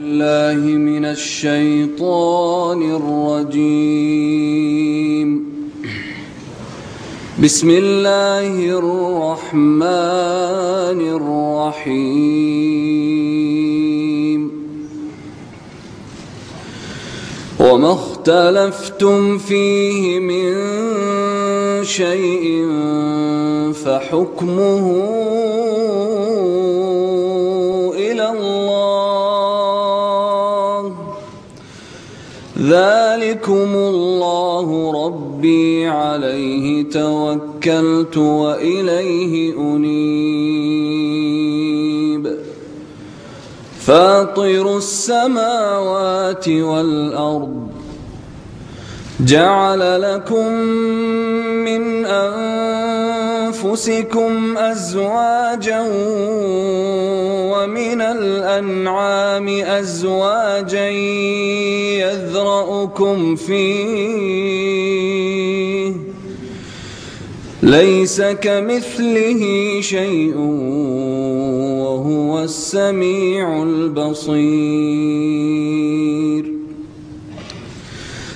الله من الشيطان الرجيم. بسم الله الرحمن الرحيم. وما اختلفتم فيه من شيء فحكمه ذلكم الله ربي عليه توكلت وإليه أنيب. فاطر السماوات والأرض جعل لكم من أنفسكم أزواجا ومن الأنعام أزواجا يذرأكم فيه. ليس كمثله شيء وهو السميع البصير.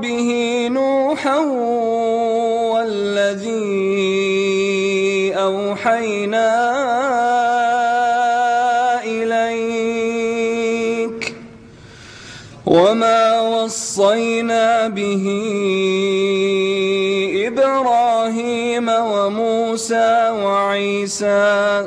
به نوحا والذي أوحينا إليك وما وصينا به إبراهيم وموسى وعيسى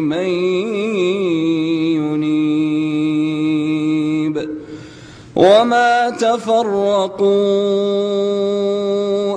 من ينيب وما تفرقوا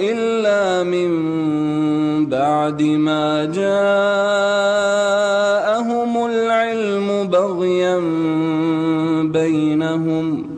إلا من بعد ما جاءهم العلم بغيا بينهم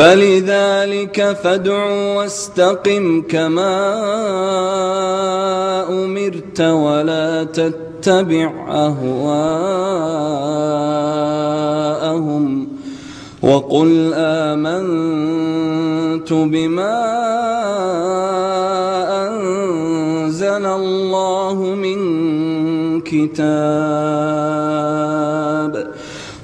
فلذلك فادع واستقم كما أمرت ولا تتبع أهواءهم وقل آمنت بما أنزل الله من كتاب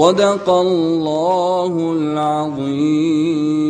صدق الله العظيم.